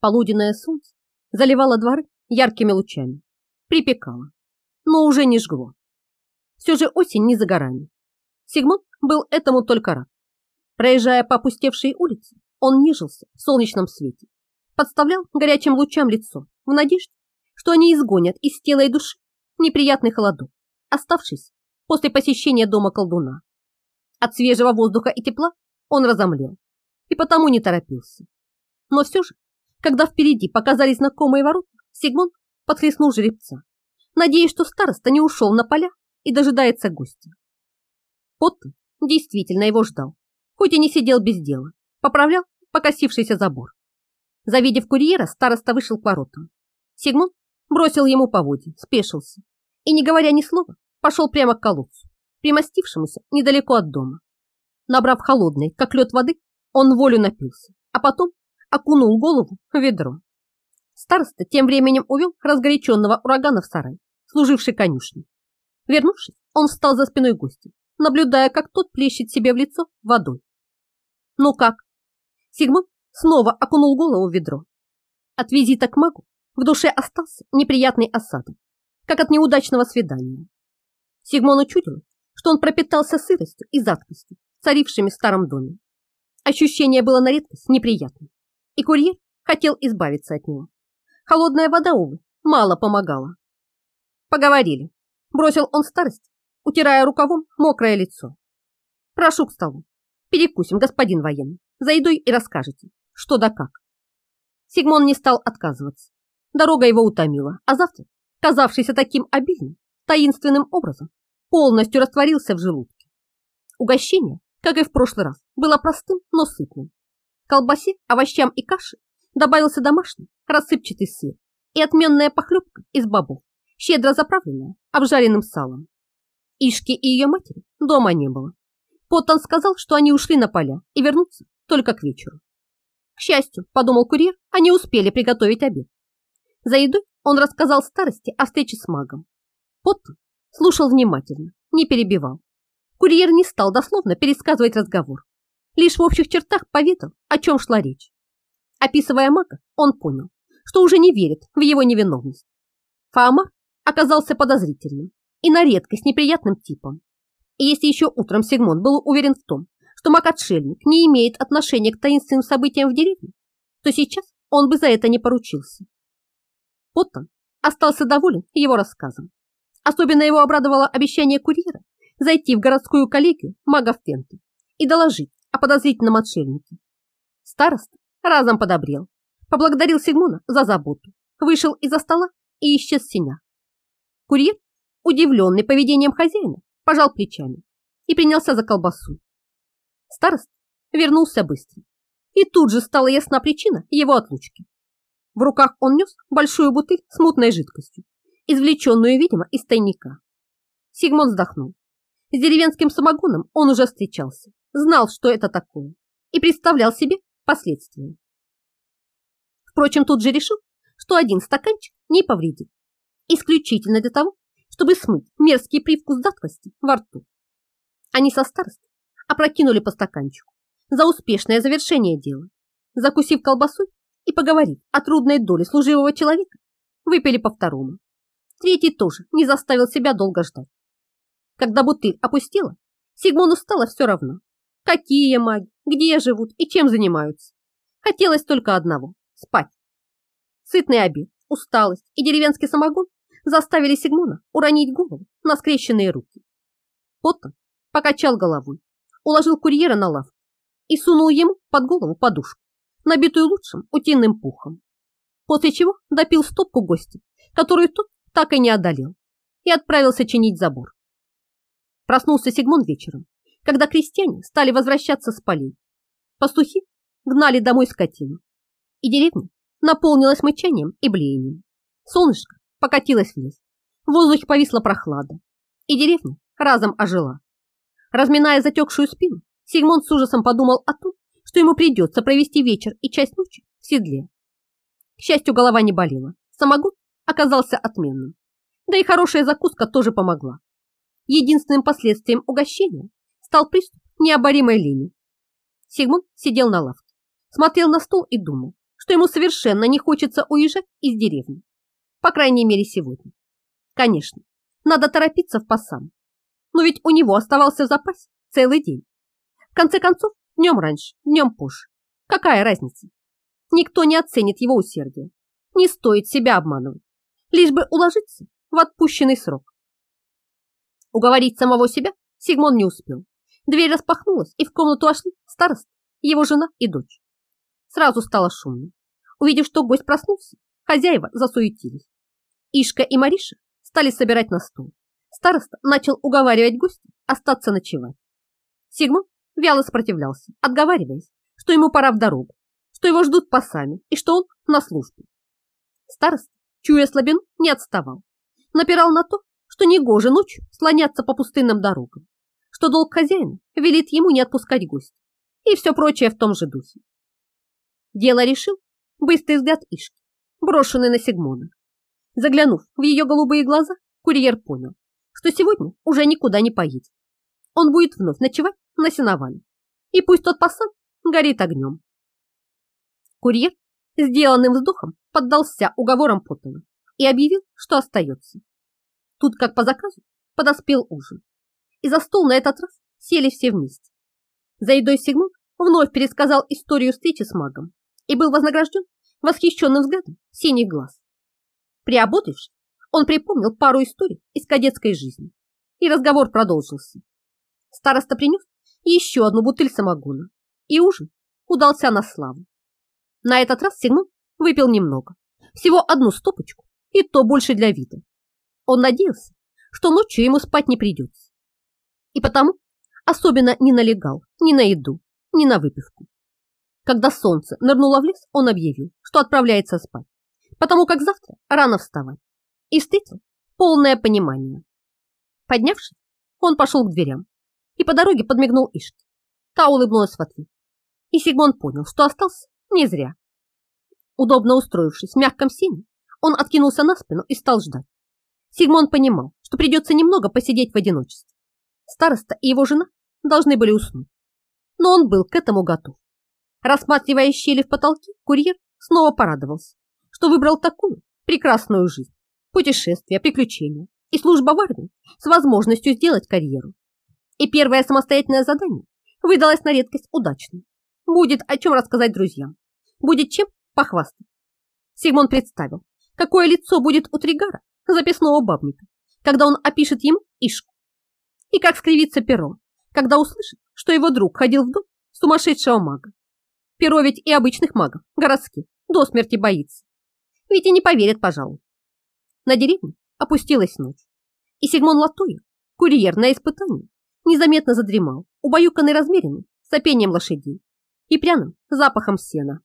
Полуденное солнце заливало дворы яркими лучами, припекало, но уже не жгло. Все же осень не за горами. Сигмунд был этому только рад. Проезжая по опустевшей улице, он нежился в солнечном свете, подставлял горячим лучам лицо в надежде, что они изгонят из тела и души неприятный холодок, оставшийся после посещения дома колдуна. От свежего воздуха и тепла он разомлел и потому не торопился. Но все же, когда впереди показались знакомые ворота, Сигмунд подхлестнул жеребца, надеясь, что староста не ушел на поля и дожидается гостя. Поттон действительно его ждал, хоть и не сидел без дела, поправлял покосившийся забор. Завидев курьера, староста вышел к воротам. Сигмунд бросил ему поводья, спешился и, не говоря ни слова, пошел прямо к колодцу, примостившемуся недалеко от дома. Набрав холодной, как лед воды, он волю напился, а потом окунул голову в ведро. Староста тем временем увел разгоряченного урагана в сарай, служивший конюшней. Вернувшись, он встал за спиной гостя, наблюдая, как тот плещет себе в лицо водой. «Ну как?» Сигмунд снова окунул голову в ведро. От визита к магу в душе остался неприятный осадок, как от неудачного свидания. Сигмону чудилось, что он пропитался сыростью и затхлостью, царившими в старом доме. Ощущение было на редкость неприятным, и курьер хотел избавиться от него. Холодная вода, увы, мало помогала. Поговорили. Бросил он старость, утирая рукавом мокрое лицо. Прошу к столу. Перекусим, господин военный. За едой и расскажете, что да как. Сигмон не стал отказываться. Дорога его утомила, а завтра, казавшийся таким обильным, таинственным образом, полностью растворился в желудке. Угощение, как и в прошлый раз, было простым, но сытным. Колбасе, овощам и каше добавился домашний рассыпчатый сыр и отменная похлебка из бобов, щедро заправленная обжаренным салом. Ишки и ее матери дома не было. Поттон сказал, что они ушли на поля и вернутся только к вечеру. К счастью, подумал курьер, они успели приготовить обед. За едой он рассказал старости о встрече с магом. Поттон слушал внимательно, не перебивал. Курьер не стал дословно пересказывать разговор, лишь в общих чертах поведал, о чем шла речь. Описывая мага, он понял, что уже не верит в его невиновность. Фаамар оказался подозрительным и на редкость неприятным типом. И если еще утром Сигмон был уверен в том, что маг-отшельник не имеет отношения к таинственным событиям в деревне, то сейчас он бы за это не поручился. Поттон остался доволен его рассказом. Особенно его обрадовало обещание курьера зайти в городскую коллегию магов Фенты и доложить о подозрительном отшельнике. Староста разом подобрел, поблагодарил Сигмона за заботу, вышел из-за стола и исчез в синях. Курьер, удивленный поведением хозяина, пожал плечами и принялся за колбасу. Старост вернулся быстро, и тут же стала ясна причина его отлучки. В руках он нес большую бутыль с мутной жидкостью, извлеченную, видимо, из тайника. Сигмон вздохнул. С деревенским самогоном он уже встречался, знал, что это такое, и представлял себе последствия. Впрочем, тут же решил, что один стаканчик не повредит. Исключительно для того, чтобы смыть мерзкий привкус затхлости во рту. Они со старостой опрокинули по стаканчику за успешное завершение дела. Закусив колбасой и поговорив о трудной доле служивого человека, выпили по второму. Третий тоже не заставил себя долго ждать. Когда бутыль опустила, Сигмону стало все равно, какие маги, где живут и чем занимаются. Хотелось только одного спать. Сытный обед, усталость и деревенский самогон заставили Сигмона уронить голову на скрещенные руки. Поттон покачал головой, уложил курьера на лавку и сунул ему под голову подушку, набитую лучшим утиным пухом. После чего допил стопку гостя, которую тот так и не одолел, и отправился чинить забор. Проснулся Сигмон вечером, когда крестьяне стали возвращаться с полей. Пастухи гнали домой скотину, и деревня наполнилась мычанием и блеянием. Солнышко покатилось в лес, в воздухе повисла прохлада, и деревня разом ожила. Разминая затекшую спину, Сигмунд с ужасом подумал о том, что ему придется провести вечер и часть ночи в седле. К счастью, голова не болела, самогон оказался отменным. Да и хорошая закуска тоже помогла. Единственным последствием угощения стал приступ необоримой лени. Сигмунд сидел на лавке, смотрел на стол и думал, что ему совершенно не хочется уезжать из деревни. По крайней мере, сегодня. Конечно, надо торопиться в пассам. Но ведь у него оставался в запасе целый день. В конце концов, днем раньше, днем позже. Какая разница? Никто не оценит его усердие. Не стоит себя обманывать. Лишь бы уложиться в отпущенный срок. Уговорить самого себя Сигмон не успел. Дверь распахнулась, и в комнату вошли староста, его жена и дочь. Сразу стало шумно. Увидев, что гость проснулся, хозяева засуетились. Ишка и Мариша стали собирать на стол. Староста начал уговаривать гостя остаться ночевать. Сигмон вяло сопротивлялся, отговариваясь, что ему пора в дорогу, что его ждут пасами и что он на службе. Староста, чуя слабину, не отставал. Напирал на то, что негоже ночью слоняться по пустынным дорогам, что долг хозяина велит ему не отпускать гостя и все прочее в том же духе. Дело решил быстрый взгляд Ишки, брошенный на Сигмона. Заглянув в ее голубые глаза, курьер понял, что сегодня уже никуда не поедет. Он будет вновь ночевать на сеновале, и пусть тот пасан горит огнем. Курьер, сделанным вздохом, поддался уговорам Поттона и объявил, что остается. Тут, как по заказу, подоспел ужин. И за стол на этот раз сели все вместе. За едой Сигмунд вновь пересказал историю встречи с магом и был вознагражден восхищенным взглядом синих глаз. Приободрившись, он припомнил пару историй из кадетской жизни, и разговор продолжился. Староста принес еще одну бутыль самогона, и ужин удался на славу. На этот раз Сигмунд выпил немного, всего одну стопочку, и то больше для вида. Он надеялся, что ночью ему спать не придется. И потому особенно не налегал ни на еду, ни на выпивку. Когда солнце нырнуло в лес, он объявил, что отправляется спать, потому как завтра рано вставать, и встретил полное понимание. Поднявшись, он пошел к дверям и по дороге подмигнул Ишке. Та улыбнулась в ответ. И Сигмон понял, что остался не зря. Удобно устроившись в мягком сене, он откинулся на спину и стал ждать. Сигмон понимал, что придется немного посидеть в одиночестве. Староста и его жена должны были уснуть. Но он был к этому готов. Рассматривая щели в потолке, курьер снова порадовался, что выбрал такую прекрасную жизнь. Путешествия, приключения и служба в армии с возможностью сделать карьеру. И первое самостоятельное задание выдалось на редкость удачным. Будет о чем рассказать друзьям. Будет чем похвастать. Сигмон представил, какое лицо будет у Тригара, записного бабника, когда он опишет ему Ишку. И как скривится пером, когда услышит, что его друг ходил в дом сумасшедшего мага. Перо ведь и обычных магов, городских, до смерти боится. Ведь и не поверят, пожалуй. На деревне опустилась ночь, и Сигмон Латуя, курьер на испытании, незаметно задремал, убаюканный размеренным сопением лошадей и пряным запахом сена.